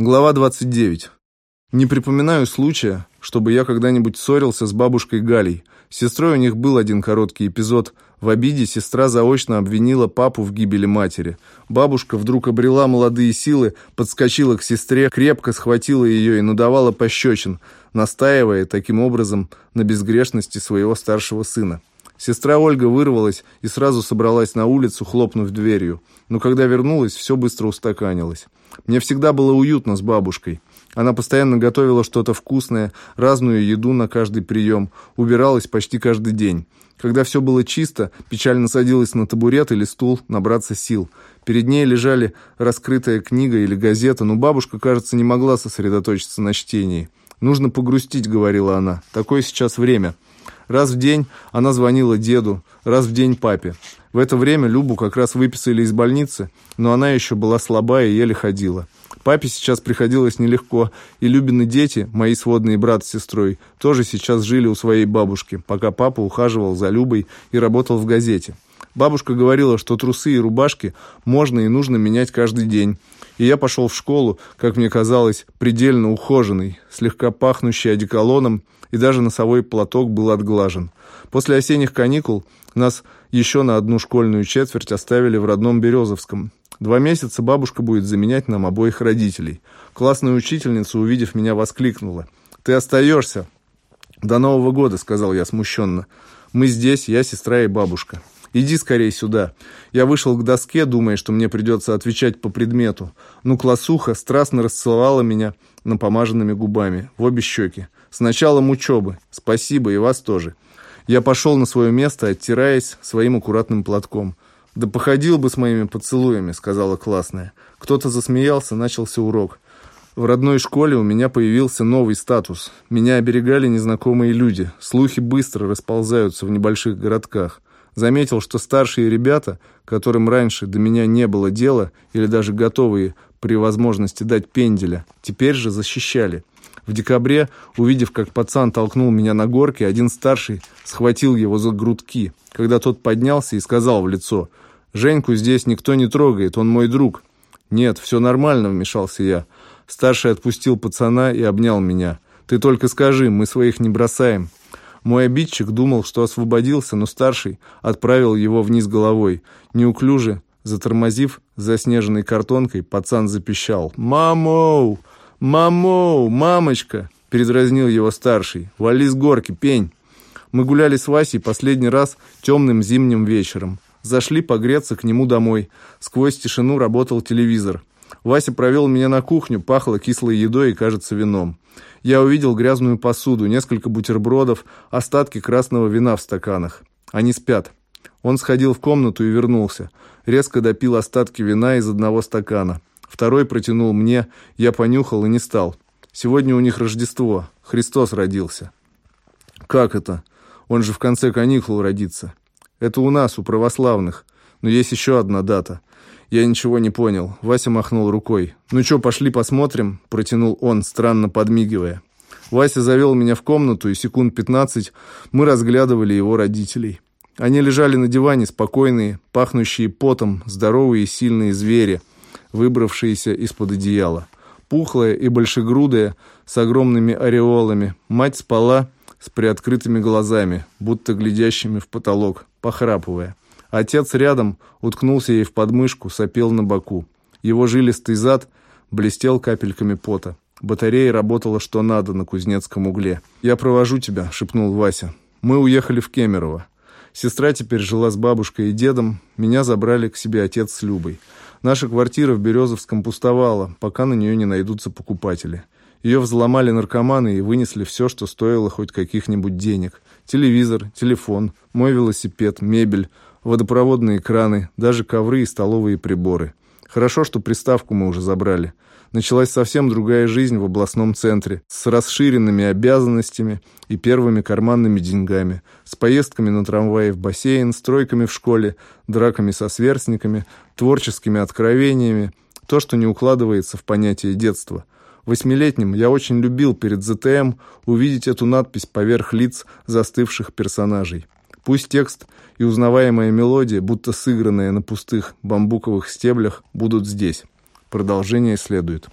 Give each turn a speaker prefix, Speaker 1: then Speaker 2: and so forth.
Speaker 1: Глава 29. Не припоминаю случая, чтобы я когда-нибудь ссорился с бабушкой Галей. С сестрой у них был один короткий эпизод. В обиде сестра заочно обвинила папу в гибели матери. Бабушка вдруг обрела молодые силы, подскочила к сестре, крепко схватила ее и надавала пощечин, настаивая таким образом на безгрешности своего старшего сына. Сестра Ольга вырвалась и сразу собралась на улицу, хлопнув дверью. Но когда вернулась, все быстро устаканилось. Мне всегда было уютно с бабушкой. Она постоянно готовила что-то вкусное, разную еду на каждый прием, убиралась почти каждый день. Когда все было чисто, печально садилась на табурет или стул набраться сил. Перед ней лежали раскрытая книга или газета, но бабушка, кажется, не могла сосредоточиться на чтении. «Нужно погрустить», — говорила она. «Такое сейчас время». Раз в день она звонила деду, раз в день папе. В это время Любу как раз выписали из больницы, но она еще была слаба и еле ходила. Папе сейчас приходилось нелегко, и Любины дети, мои сводные брат с сестрой, тоже сейчас жили у своей бабушки, пока папа ухаживал за Любой и работал в газете. Бабушка говорила, что трусы и рубашки можно и нужно менять каждый день. И я пошел в школу, как мне казалось, предельно ухоженный, слегка пахнущий одеколоном, и даже носовой платок был отглажен. После осенних каникул нас еще на одну школьную четверть оставили в родном Березовском. Два месяца бабушка будет заменять нам обоих родителей. Классная учительница, увидев меня, воскликнула. «Ты остаешься!» «До Нового года», — сказал я смущенно. «Мы здесь, я, сестра и бабушка». «Иди скорее сюда». Я вышел к доске, думая, что мне придется отвечать по предмету. Ну, классуха страстно расцеловала меня напомаженными губами, в обе щеки. «С началом учебы. Спасибо, и вас тоже». Я пошел на свое место, оттираясь своим аккуратным платком. «Да походил бы с моими поцелуями», — сказала классная. Кто-то засмеялся, начался урок. В родной школе у меня появился новый статус. Меня оберегали незнакомые люди. Слухи быстро расползаются в небольших городках. Заметил, что старшие ребята, которым раньше до меня не было дела, или даже готовые при возможности дать пенделя, теперь же защищали. В декабре, увидев, как пацан толкнул меня на горке, один старший схватил его за грудки, когда тот поднялся и сказал в лицо, «Женьку здесь никто не трогает, он мой друг». «Нет, все нормально», — вмешался я. Старший отпустил пацана и обнял меня. «Ты только скажи, мы своих не бросаем». Мой обидчик думал, что освободился, но старший отправил его вниз головой. Неуклюже, затормозив заснеженной картонкой, пацан запищал. «Мамоу! «Мамо, мамочка!» – передразнил его старший. «Вали с горки, пень!» Мы гуляли с Васей последний раз темным зимним вечером. Зашли погреться к нему домой. Сквозь тишину работал телевизор. Вася провел меня на кухню, пахло кислой едой и, кажется, вином. Я увидел грязную посуду, несколько бутербродов, остатки красного вина в стаканах. Они спят. Он сходил в комнату и вернулся. Резко допил остатки вина из одного стакана. Второй протянул мне, я понюхал и не стал. Сегодня у них Рождество, Христос родился. Как это? Он же в конце каникул родится. Это у нас, у православных. Но есть еще одна дата. Я ничего не понял. Вася махнул рукой. «Ну что, пошли посмотрим?» Протянул он, странно подмигивая. Вася завел меня в комнату, и секунд пятнадцать мы разглядывали его родителей. Они лежали на диване, спокойные, пахнущие потом, здоровые и сильные звери – выбравшиеся из-под одеяла. Пухлая и большегрудая, с огромными ореолами, мать спала с приоткрытыми глазами, будто глядящими в потолок, похрапывая. Отец рядом уткнулся ей в подмышку, сопел на боку. Его жилистый зад блестел капельками пота. Батарея работала что надо на кузнецком угле. «Я провожу тебя», — шепнул Вася. «Мы уехали в Кемерово. Сестра теперь жила с бабушкой и дедом. Меня забрали к себе отец с Любой. Наша квартира в Березовском пустовала, пока на нее не найдутся покупатели. Ее взломали наркоманы и вынесли все, что стоило хоть каких-нибудь денег. Телевизор, телефон, мой велосипед, мебель, водопроводные краны, даже ковры и столовые приборы. Хорошо, что приставку мы уже забрали началась совсем другая жизнь в областном центре, с расширенными обязанностями и первыми карманными деньгами, с поездками на трамвае в бассейн, стройками в школе, драками со сверстниками, творческими откровениями, то, что не укладывается в понятие детства. Восьмилетним я очень любил перед ЗТМ увидеть эту надпись поверх лиц застывших персонажей. Пусть текст и узнаваемая мелодия, будто сыгранная на пустых бамбуковых стеблях, будут здесь. Продолжение следует.